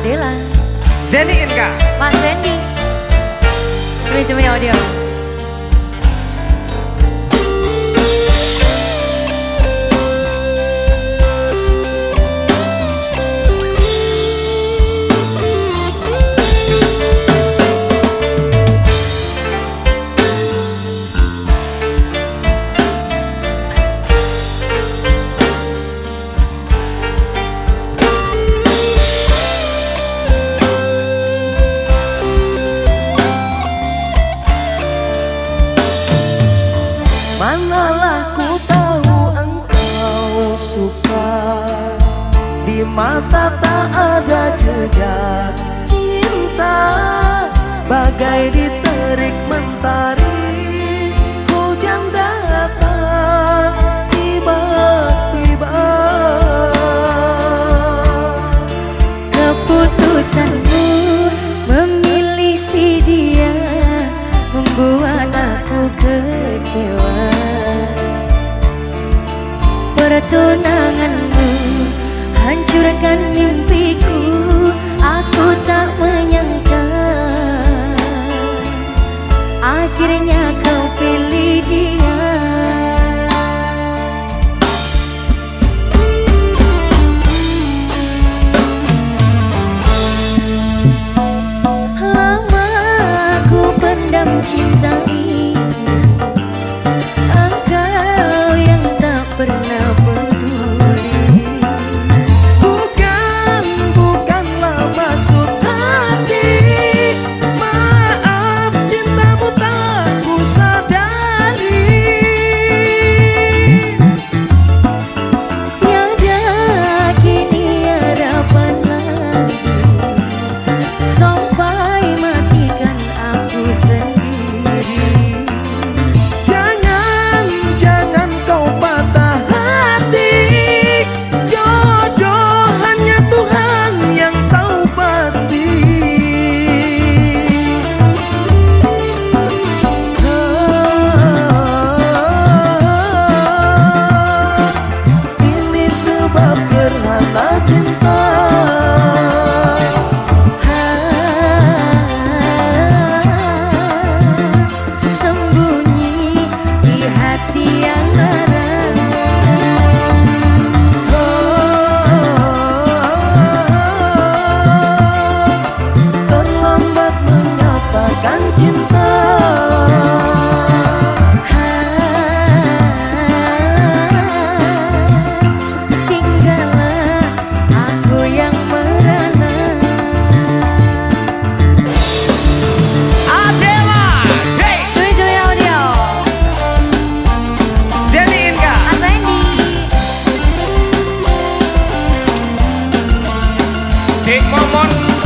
Adela. Zeni Inka. Mas Randy. Manajemen audio. Sanalah ku tahu engkau suka. Di mata tak ada jejak cinta. Bagai diterik mentari. Hancurkan mimpiku Aku tak menyangka. Akhirnya kau I'm Take my money.